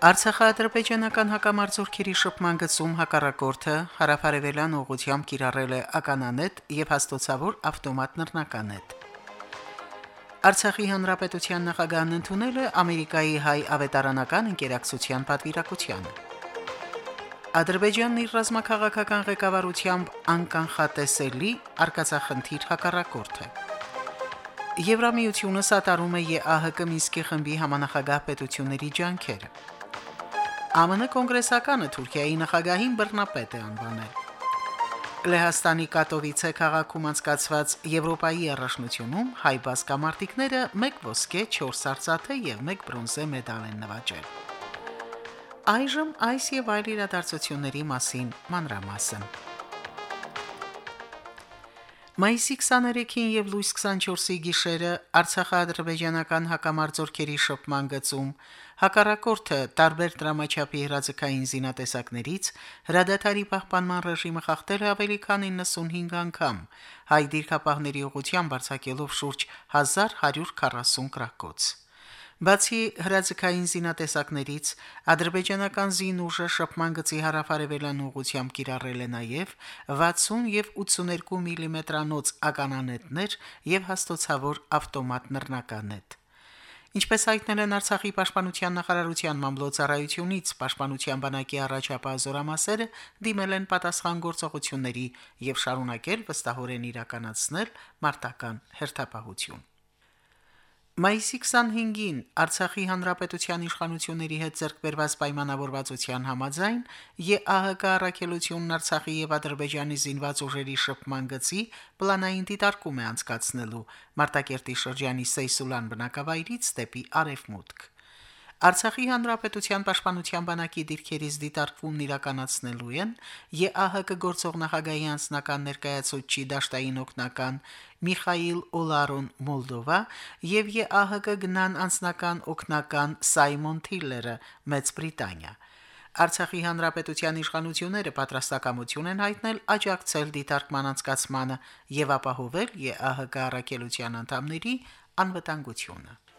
Արցախա-ադրբեջանական հակամարտությունների շփման գծում հակառակորդը հարավարևելյան ուղությամբ կիրառել է ականանետ եւ հաստոցավոր ավտոմատ նռնականետ։ Արցախի հանրապետության նախագահն ընդունել է Ամերիկայի հայ ավետարանական ընկերակցության պատվիրակությանը։ Ադրբեջանն իր ռազմաքաղաքական ղեկավարությամբ անկանխատեսելի արկածախնդիր հակառակորդ է։ Եվրամիությունը սատարում է ԵԱՀԿ Մինսկի խմբի համանախագահ պետությունների ջանքերը։ ԱՄՆ կոնգրեսականը Թուրքիայի նախագահին բռնապետ է անվանել։ Լեհաստանի Կատովիցե քաղաքում անցկացված Եվրոպայի առաջնությունում հայ բասկամարտիկները 1 ոսկե, 4 արծաթե եւ 1 բրոնզե մեդալ են նվաճել։ Այժմ այս եւ այլ իրադարձությունների մասին մանրամասն։ Մայիսի 23-ին եւ լույս 24-ի գիշերը Արցախա-ադրբեջանական հակամարտությունների շփման գծում հակառակորդը տարբեր դրամաչափի հրաձգային զինատեսակներից հրադադարի պահպանման ռեժիմը խախտել ավելի քան 95 անգամ, հայ դիրքապահների ուղղությամբ արձակելով շուրջ 1140 գրակոց։ Բացի հրաձգային զինատեսակներից ադրբեջանական զինուժը շփման գծի հարավարևելյան ուղությամբ կիրառել է նաև 60 եւ 82 մմ-անոց mm ականանետներ եւ հաստոցավոր ավտոմատ նռնականետ։ Ինչպես հայտնել են Արցախի պաշտպանության նախարարության մամլոյցարայությունից, պաշտպանության բանակի առաջապահ զորամասերը դիմել են պատասխան գործողությունների եւ շարունակել վստահորեն իրականացնել մարտական հերթապահություն։ Մայիսի 25-ին Արցախի հանրապետության իշխանությունների հետ ձեռքբերված պայմանավորվածության համաձայն ԵԱՀԿ առաքելությունն Արցախի եւ Ադրբեջանի զինված ուժերի շփման գծի պլանային դիտարկում է անցկացնելու Մարտակերտի շրջանի Սեյսուլան բնակավայրից դեպի Արևմուտք։ Արցախի հանրապետության պաշտպանության բանակի դիրքերից դիտարկումն իրականացնելու են ԵԱՀԿ գործող նախագահի անձնական ներկայացուցիչ դաշտային օկնական Միխայիլ Օլարոն Մոլդովա եւ ԵԱՀԿ գնան անձնական օկնական Սայմոն Թիլլերը Մեծ Բրիտանիա։ Արցախի հանրապետության իշխանությունները պատրաստակամություն են հայտնել աջակցել դիտարկման անցկացմանը եւ ապահովել ԵԱՀԿ առաքելության անդամների անվտանգությունը։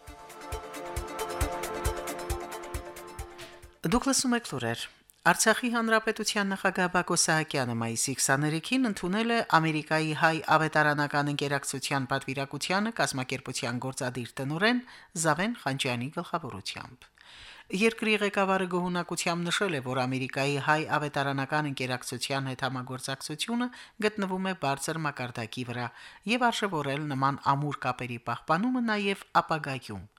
Դուք լսում եք լուրեր։ Արցախի հանրապետության նախագահ Բակո Սահակյանը մայիսի 23-ին ընդունել է Ամերիկայի հայ ավետարանական ընկերակցության պատվիրակությանը կազմակերպության գործադիր տնօրեն Զավեն Խանջյանի գլխավորությամբ։ Երկրի ղեկավարը գոհունակությամբ նշել է, որ Ամերիկայի հայ ավետարանական ընկերակցության հետ համագործակցությունը գտնվում է բարձր մակարդակի վրա եւ արժևորել նման ամուր կապերի պահպանումը նաեւ ապագայում։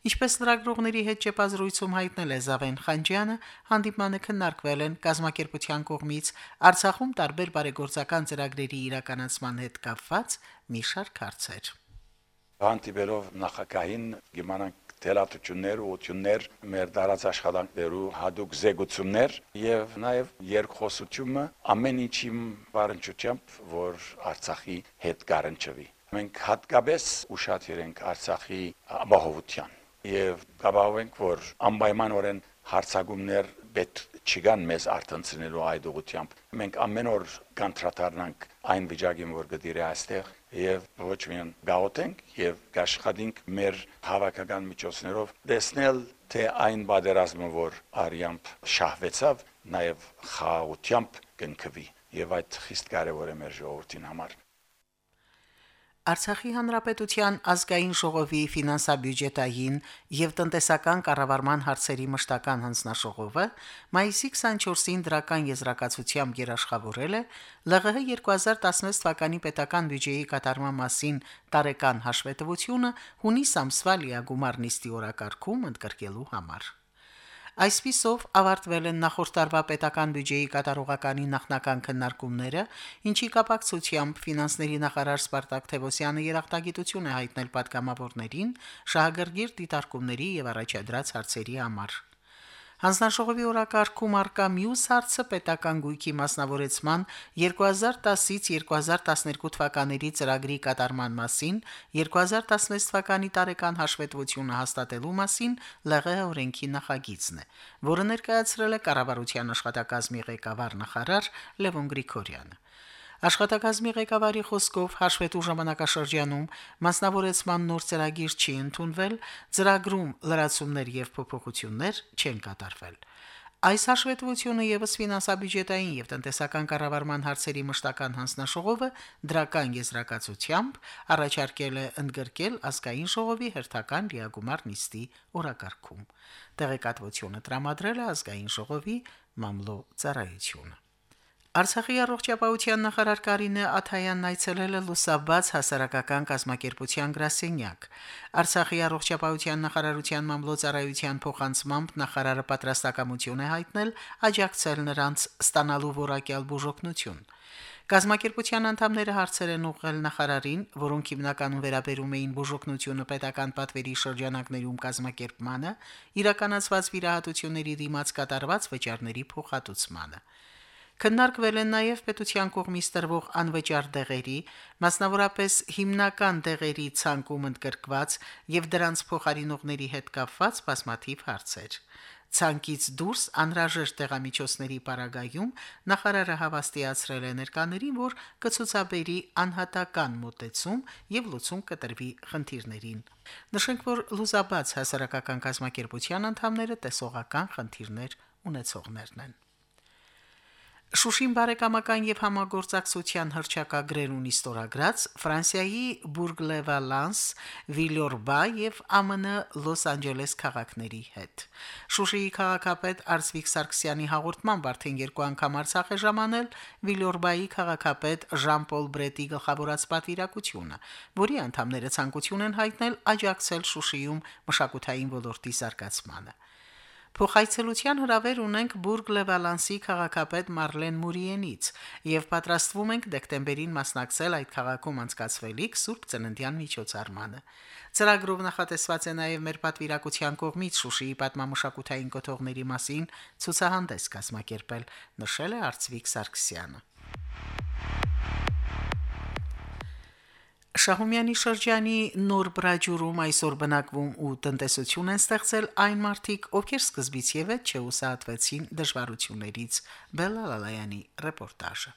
Ինչպես լրագրողների հետ ճեպազրույցում հայտնել է Զավեն Խանջյանը, հանդիպմանը քննարկվել են կազմակերպության կողմից Արցախում տարբեր բարեգործական ծրագրերի իրականացման հետ կապված մի շարք հարցեր։ Հանդիպելով նախագահին գիմանանք թելատություններ ու ություններ մեր դարած աշխատանքներու հadoop զեկուցումներ եւ նաեւ երկխոսությունը ամեն ինչի բարընչությամբ որ Արցախի հետ կարընչվի մենք հատկապես ուշադիր ենք Արցախի ապահովության եւ գաբավենք որ անպայմանորեն հարցագումներ պետք չգան մեզ արտընցնելու այդ ուղությամբ։ Մենք ամեն օր կանտրատարնանք այն վիճակին, որ գդիրե այստեղ եւ ոչ միայն գաղտնենք եւ գաշխատենք մեր հավաքական միջոցներով տեսնել թե այն բادرազմը, որ արիամբ շահվեցավ, նաեւ խաղաղությամբ կնքվի եւ այդ խիստ կարեւոր է մեր ժողովրդին համար։ Արցախի հանրապետության ազգային ժողովի ֆինանսա-բյուջետային եւ տնտեսական կառավարման հարցերի մշտական հանձնաշողովը մայիսի 24-ին դրական եզրակացությամբ երաշխավորել է ԼՂՀ 2016 թվականի պետական բյուջեի կատարման մասին տարեկան հաշվետվությունը հունիս ամսվա լիագումար նիստի օրակարգում ընդգրկելու համար։ Այսպիսով ավարտվել են նախորդ տարվա պետական բյուջեի կատարողականի նախնական քննարկումները, ինչի կապակցությամբ ֆինանսների նախարար Սպարտակ Թևոսյանը երախտագիտություն է հայտնել падգամավորներին շահագրգիռ դիտարկումների եւ առաջադրած հարցերի համար։ Հանձնաժողովի օրակարգում արկա մյուս հարցը պետական գույքի մասնավորեցման 2010-ից 2012 թվականների ծրագրի կատարման մասին, 2016 թվականի տարեկան հաշվետվությունը հաստատելու մասին ԼՂՀ օրենքի նախագիծն է, որը ներկայացրել է կառավարության աշխատակազմի ղեկավար նախարար Լևոն Գրիգորյանը։ Աշխատակազմի ղեկավարի խոսքով հաշվետու ժամանակաշրջանում մասնավորեցման նոր ծրագիր չի ընդունվել, ծրագրում լրացումներ եւ փոփոխություններ չեն կատարվել։ Այս հաշվետվությունը եւս ֆինանսա-բյուջետային եւ տնտեսական կառավարման հարցերի մշտական հանձնաշողովը դրական եզրակացությամբ առաջարկել է ընդգրկել ազգային ժողովի հերթական լիագումար նիստի օրակարգում։ Տեղեկատվությունը տրամադրել է ազգային ժողովի մամլո ծառայությունը։ Արցախի առողջապահության նախարար Կարինե Աթայանն այցելել է Լուսաբաց հասարակական կազմակերպության գրասենյակ։ Արցախի առողջապահության նախարարության մամլոյցարայության փոխանցմամբ նախարարը պատրաստակամություն է հայտնել աջակցել նրանց ստանալու որակյալ բուժօգնություն։ Գազམ་ակերպության անդամները հարցեր են ուղղել նախարարին, որոնք հիմնականում վերաբերում էին բուժօգնությունը պետական պատվերի շրջանակներում կազմակերպմանը, իրականացված վիրահատությունների դիմաց կատարված վճարների փոխհատուցմանը։ Քննարկվել են նաև պետության կողմից տրվող անվճար դեղերի, մասնավորապես հիմնական դեղերի ցանկում ընդգրկված եւ դրանց փոխարինողների հետ կապված բազմաթիվ հարցեր։ Ցանկից դուրս անհրաժեշտ տեղամիջոցների պարագայում նախարարը հավաստիացրել է ներկաներին, որ կցուցաբերի անհատական մոտեցում եւ լուծում կտրվի խնդիրներին։ Նշենք, որ լուզաբաց հասարակական կազմակերպության անդամները տեսողական խնդիրներ ունեցողներն են։ Շուշին բարեկամական եւ համագործակցության հրճակագրեր ունի ստորագրած Ֆրանսիայի Բուրգ-Լեվալանս, Վիլյորբա եւ ԱՄՆ Լոս Անջելես քաղաքների հետ։ Շուշիի քաղաքապետ Արսվիկ Սարգսյանի հաղորդման արդեն երկու անգամ Արցախ է ժամանել Վիլյորբայի քաղաքապետ Ժան-Պոլ Բրետի գլխավորած պատվիրակությունը, որի անդամները ցանկություն են հայտնել աջակցել Շուշիում մշակութային ոլորտի զարգացմանը։ Փոխայցելության հրավեր ունենք Բուրգ Լևալանսի քաղաքապետ Մարլեն Մուրիենից եւ պատրաստվում ենք դեկտեմբերին մասնակցել այդ քաղաքում անցկացվելիք Սուրբ Ծննդյան միջոցառմանը։ Ծրագրով նախատեսված է նաև մեր պատվիրակության կողմից Շուշիի պատմամշակութային կոթողների մասին ցուցահանդես կազմակերպել, նշել է Արծվիկ Սարգսյանը։ Շահումյանի շրջանի Նոր Բրաջուրում այսօր բնակվում ու տնտեսություն են ստեղծել այն մարդիկ, ովքեր սկզբից եւ այդ չուսահատվեցին դժվարություններից։ Բելալալայանի ռեպորտաժը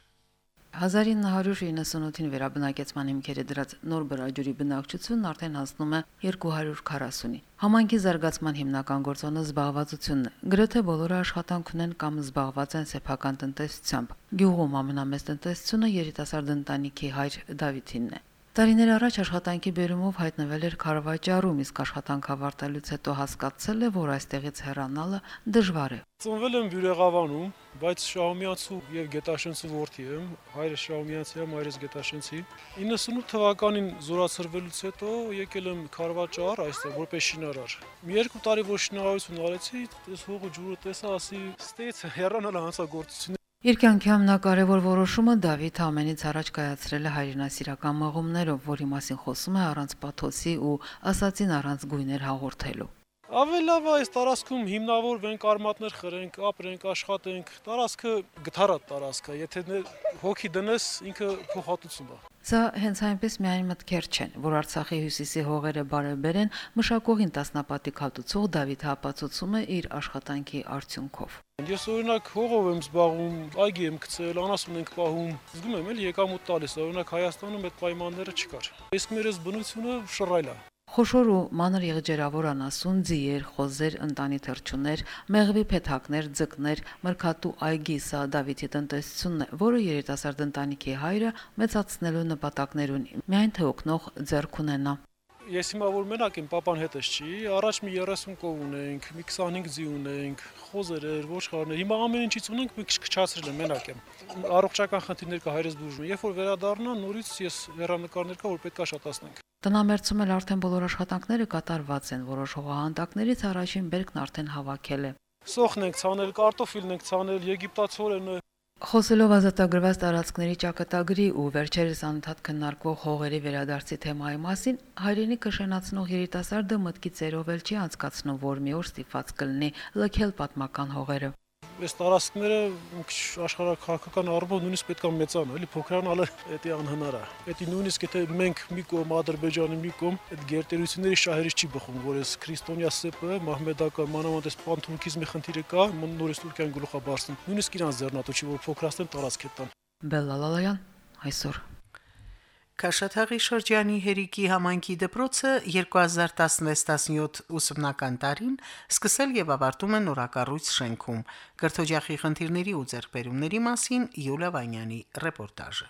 1998-ին վերաբնակեցման հիմքերը դրած նոր բրաջուրի բնակչությունն արդեն հասնում է 240-ի։ Համանքի զարգացման հիմնական գործոնը զբաղվածությունն է։ Գրեթե բոլորը աշխատանք ունեն կամ զբաղված են սեփական տնտեսությամբ։ Գյուղում ամենամեծ տնտեսությունը երիտասարդ ընտանիքի հայր Դավիթինն է։ Տարիներ առաջ աշխատանքի բերումով հայտնվել էր Խարվաճարում, իսկ աշխատանք ավարտելուց հետո հասկացել է, որ այստեղից հեռանալը դժվար է։ Ծնվել եմ Բյուրեղավանում, բայց Շահումյանցու եւ Գետաշենցու որդի եմ, հայրս Շահումյանցի է, մայրս Գետաշենցի։ 98 թվականին զորացրվելուց հետո եկել եմ Խարվաճար այստեղ որպես շինարար։ Մի երկու տարի որ շինարարություն արեցի, այս հողը ջուրը տեսա, ասի, ստեյց հեռանալ հանցագործություն Իր կյանքի ամենակարևոր որոշումը Դավիթ ամենից առաջ կայացրել է հայրենասիրական մաղումներով, որի մասին խոսում է առանց պաթոսի ու ասացին առանց գույներ հաղորդելու։ Ավելի լավ է այս տարածքում հիմնավորվենք, արմատներ խրենք, ապրենք, աշխատենք։ Տարածքը գթարատ տարածք է, եթե հոգի դնես, ինքը փոխհատուցում է։ Սա հենց այնպես միայն մտքեր չեն, որ Արցախի հյուսիսի հողերը բարեբեր են, մշակողին տասնապատիկ հատուցող Դավիթ հապացուցում է իր աշխատանքի արդյունքով։ Ես օրինակ հողով եմ զբաղվում, այգի եմ գցել, անասուն ենք պահում։ Զգում եմ էլ եկամուտ տալիս, օրինակ Հայաստանում այդ պայմանները չկար։ Իսկ մեր այս բնությունը շռայլ է։ Խոշոր ու մանր եղջերավոր անասուն, ձիեր, խոզեր, ընտանի թրջուններ, մեղվի փեթակներ, ձկներ, մրգատու այգի սա Դավիթի տնտեսությունն է, որը երիտասարդ ընտանիքի հայրը մեծացնելու նպատակներ ունի։ Միայն թե օգնող ձեռք ունենա։ Ես հիմա որ մենակ եմ, papan հետս չի, առաջ մի 30 կով ունենք, մի 25 ձի ունենք, խոզեր, ոչխարներ։ Հիմա ամեն ինչից ունենք, մի քիչ քչացրել եմ, մենակ եմ։ Առողջական խնդիրներ կա հայրս բուժում։ Երբ որ վերադառնա, նորից ես հերանեկարներ կա, որ պետք է շատացնենք։ Տնամերձում էլ արդեն բոլոր աշխատանքները կատարված են, որոշ հողահանդակներից առաջին բերքն արդեն հավաքել է։ Սոխն ենք ցանել, կարտոֆիլն ենք ցանել, եգիպտացորենը։ Խոսելով ազատագրված տարածքների ճակատագրի ու վերջերս անընդհատ քննարկվող հողերի վերադարձի թեմայի մասին, հայրենիքը շենացնող երիտասարդը մտքի ծերով էլ չի անցկացնում, որ մի օր ստիփած կլինի լքել պատմական հողերը։ Այս տարածքները աշխարհակահաղական առումով նույնիսկ պետք է մեծանա, էլի փոքրանալը դա անհնար է։ Դա նույնիսկ եթե մենք մի կողմ Ադրբեջանի մի կողմ այդ գերտերությունների շահերից չի բխում, որ այս քրիստոնյա սեպը, մահմեդական մանավանդ այս պանթուրքիզմի խնդիրը կա, նորից Թուրքիան գլուխա բարձն։ Նույնիսկ իրանց ձեռնատու չի, որ փոքրացնեն տարածք հետան։ Բելլալալայան այսօր Քաշաթաղի շրջանի Հերիկի համայնքի դպրոցը 2016-17 ուսումնական տարին սկսել եւ ավարտում է նորակառույց շենքում։ Կրթօջախի խնդիրների ու ձեռքբերումների մասին Յուլիա Վանյանի ռեպորտաժը։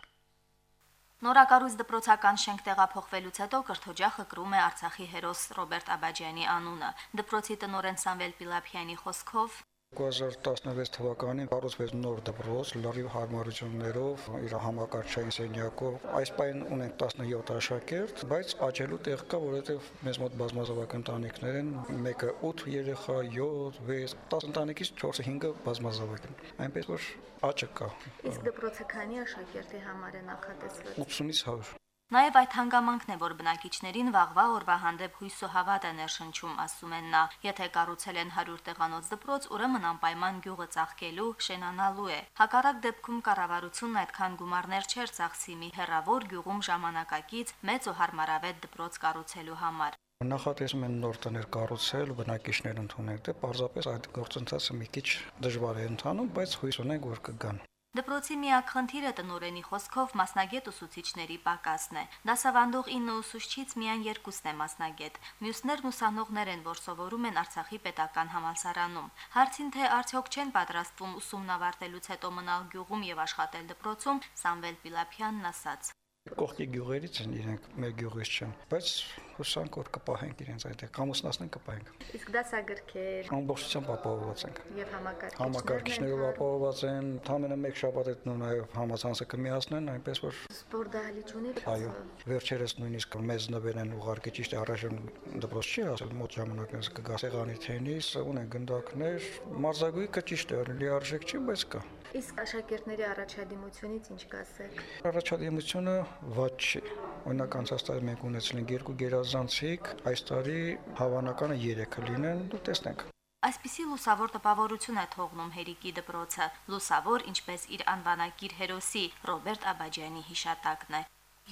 Նորակառույց դպրոցական շենք տեղափոխվելուց հետո կրթօջախը կրում է Արցախի հերոս Ռոբերտ Աբաջյանի անունը։ Դպրոցի տնօրեն Սամվել Պիլափյանի խոսքով 2016 թվականին կառուցվեց նոր դպրոց լրիվ հարմարություններով, իր համակարգչային սենյակով։ Այս պայն ունենք 17 աշակերտ, բայց աճելու տեղ կա, որովհետև մեզ մոտ բազմազավակ ընտանիքներ են, մեկը 8 երեխա, 7, 6, 10 ընտանիքից 4-ը 5-ը բազմազավակ են։ Այնպես որ աճը կա։ Իսկ դպրոցը քանի աշակերտի համար է նախատեսվել։ 80-ից 100 Նաև այդ հանգամանքն է, որ բնակիչներին վաղվա օրվա հանդեպ հույս ու հավատ է ներշնչում, ասում են նա։ Եթե կառուցել են 100 տեղանոց դպրոց, ուրեմն անպայման գյուղը ծաղկելու, շենանալու է։ Հակառակ դեպքում կառավարությունն այդքան գումարներ չէր ծախսի մի հերավոր գյուղում ժամանակակից մեծ ու հարմարավետ դպրոց կառուցելու համար։ Նախատեսում են նոր տներ կառուցել, բնակիչներ ընդունել, դե պարզապես այդ գործընթացը մի քիչ դժվար է ընթանում, բայց հույս ունենք, որ կգան։ Դպրոցի միակ խնդիրը տնորենի խոսքով մասնագետ ուսուցիչների պակասն է։ Դասավանդող 9 ուսուցչից միայն երկուսն է մասնագետ։ Մյուսներն ուսանողներ են, որ սովորում են Արցախի պետական համալսարանում։ Հարցին թե արդյոք չեն պատրաստվում ուսումն ավարտելուց հետո մնալ գյուղում եւ աշխատել դպրոցում, Սամվել Պիլափյանն ասաց. Կողքի գյուղերից են իրենք, մեր գյուղից չեն, բայց հուսանք որ կպահենք իրենց այդտեղ, կամուսնացնենք կպահենք։ Իսկ դասագրքեր Ամբողջությամբ ապահովված ենք։ եւ համակարգիչներ Համակարգիչներով ապահովված են, համենը մեկ շաբաթ հետ նույն նաև համացանցը կմիացնեն, այնպես որ սպորտահալիչ ունի։ այո, վերջերս նույնիսկ մեզ նվեր են ուղարկի ճիշտ առաջին դպրոց չի ասել, մոտ ժամանակից կգա սեղանի թենիս, ունեն գնդակներ, մարզագույքը ճիշտ է, լիարժեք չի, բայց կա։ Իսկ աշակերտների առաջադիմությունից ինչ կասեք։ Առաջադիմությունը ված չի։ Օրինակ անցած տարի մենք ունեցել ենք երկու գերազանցիկ, այս տարի հավանականը 3-ը լինեն, դու տեսնենք։ Այսպիսի լուսավոր տպավորություն է թողնում Հերիկի դպրոցը, լուսավոր ինչպես իր անվանակիր հերոսի Ռոբերտ Աբաջյանի հիշատակն է։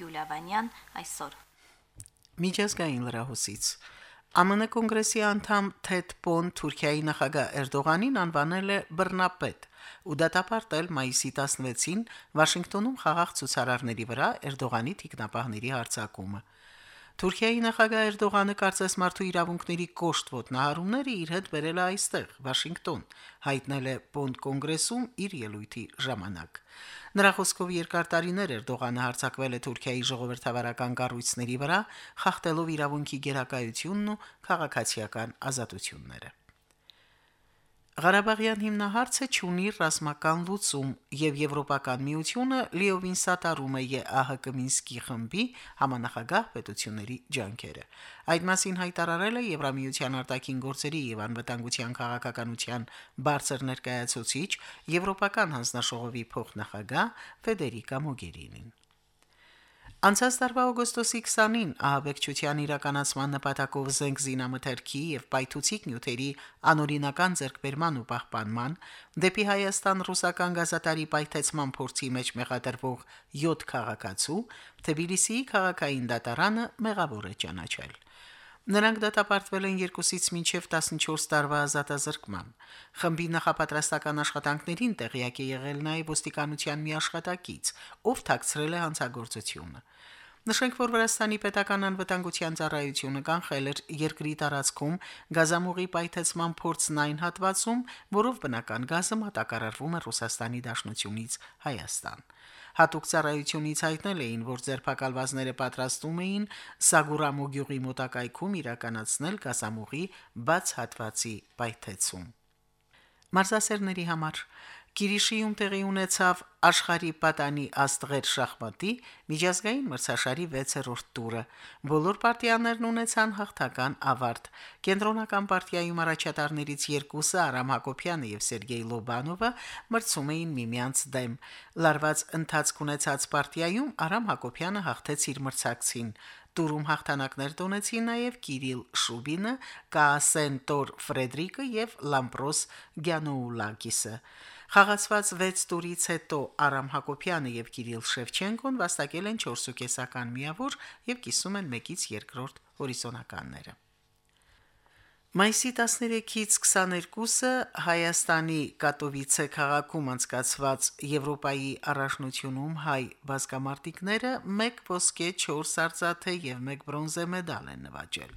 Յուլիա Վանյան այսօր։ Միջազգային լրահոսից ԱՄՆ կոնգրեսի անդամ Թեդ Պոն Թուրքիայի նախագահ Էրդողանին անվանել է բռնապետ ու դատապարտել մայիսի 16-ին Վաշինգտոնում խաղաղ ցուցարարների վրա Էրդողանի թիկնապահների հարձակումը։ Թուրքիայի նախագահ Էրդողանը կարծես մարդու իրավունքների կոշտ ոտնահարումները իր հետ բերել է այստեղ, Վաշինգտոն, հայտնել է Պոնտ կոնգրեսում իր ելույթի ժամանակ։ Նրա խոսքով երկար տարիներ Էրդողանը հարձակվել է Թուրքիայի ժողովրդավարական կառույցների վրա, խախտելով իրավունքի գերակայությունն ու քաղաքացիական ազատությունները։ Ղարաբաղյան հիմնահարցը ճունի ռազմական լուծում եւ Եվրոպական միությունը լիովին սատարում է ԵԱՀԿ Մինսկի խմբի համանախագահ պետությունների ջանքերը։ Այդ մասին հայտարարել է Եվրամիության արտաքին գործերի եւ անվտանգության քաղաքականության բարձր ներկայացուցիչ Եվրոպական հանձնաշողովի փոխնախագահ Ֆեդերիկա Մոգերինին։ Անցած տարվա օգոստոսի 20-ին ահաբեկչության իրականացման նպատակով զենք զինամթերքի եւ պայթուցիկ նյութերի անօրինական ձեռքբերման ու պահպանման դեպի Հայաստան ռուսական գազատարի պայթեցման փորձի մեջ մեղադրվող 7 քաղաքացու Թբիլիսիի քաղաքային դատարանը մեղավոր է ճանաչել։ Նրանք դատապարտվել են 2-ից մինչև 14 տարվա ազատազրկման։ Խմբի նախապատրաստական աշխատանքներին տեղյակ է եղել նաև ոստիկանության մի աշխատակից, ով թաքցրել է հանցագործությունը։ Նշենք, որ Վրաստանի պետական անվտանգության ծառայությունը կանխել էր երկրի տարածքում գազամուղի պայթեցման փորձն այն հատվածում, որով բնական գազը մատակարարվում է Ռուսաստանի Դաշնությունից Հայաստան։ Հատուկ ծառայությունից հայտնել էին, որ ձերբակալվածները պատրաստում էին Սագուրամու գյուղի մոտակայքում իրականացնել գազամուղի բաց հատվածի պայթեցում։ Մարզասերների համար Կիրիշիում տեղի ունեցավ աշխարհի պատանի աստղեր շախմատի միջազգային մրցաշարի 6-րդ տուրը։ Բոլոր պարտիաներն ունեցան հաղթական ավարտ։ Կենտրոնական պարտիայում առաջատարներից երկուսը Արամ Հակոբյանը եւ Սերգեյ Լոբանովը մրցում էին միմյանց դեմ։ Լարված ընթացք ունեցած պարտիայում Արամ Հակոբյանը հաղթեց իր մրցակցին։ Տուրում հաղթանակներ տոնեցին նաև Կիրիլ Շուբինը, Կասեն Տոր Ֆրեդրիկը եւ Լամպրոս Գյանոուլակիսը։ Խաղացված 6 տուրից հետո Արամ Հակոբյանը եւ Կիրիլ Շևչենկոն վաստակել են 4.5-ական միավոր եւ կիսում են 1-ից երկրորդ հորիզոնականները։ Մայիսի 13-ից 22-ը Հայաստանի Կատովիցե քաղաքում անցկացված Եվրոպայի առաջնությունում հայ բազմամարտիկները 1 ոսկե, 4 արծաթե եւ 1 բրոնզե մեդալ են նվաճել։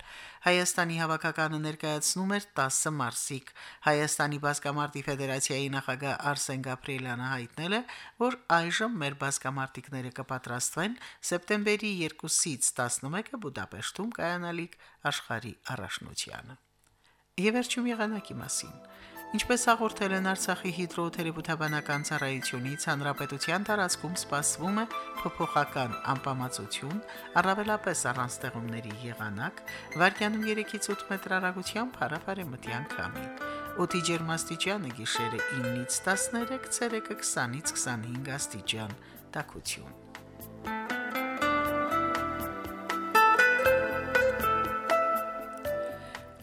Հայաստանի հավաքականը ներկայացնում էր 10 մարսիկ։ Հայաստանի բազմամարտի ֆեդերացիայի նախագահ Արսեն Գաբրիելյանը հայտնել է, որ այժմ մեր բազմամարտիկները կպատրաստվեն սեպտեմբերի 2-ից 11-ը Բուդապեշտում կայանալիք աշխարհի առաջնությանը։ Եվ վերջում եղանակի մասին։ Ինչպես հաղորդել են Արցախի հիդրոթերապևտաբանական ծառայությունից, հանրապետության տարածքում սպասվում է փոփոխական անպամացություն, առավելապես առանց ձեղումների եղանակ, վարկյանում 3-ից 8 մետր հեռագությամբ հարավարեմտյան քամի։ Օդի ջերմաստիճանը գիշերը 9-ից 13, ցերեկը 20-ից 25 աստիճան։ Տակություն։